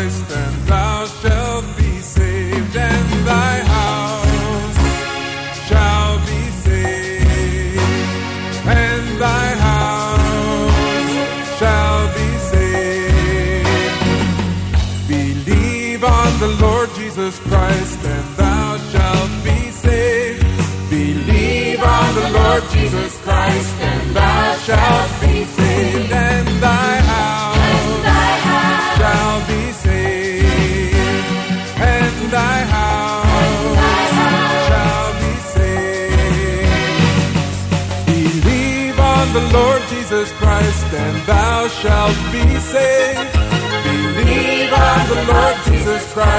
Christ, and thou shalt be saved, and thy house shall be saved, and thy house shall be saved. Believe on the Lord Jesus Christ, and thou shalt be saved. Believe on the Lord Jesus Christ, and thou shalt The Lord Jesus Christ, and thou shalt be saved. Believe on the Lord Jesus Christ,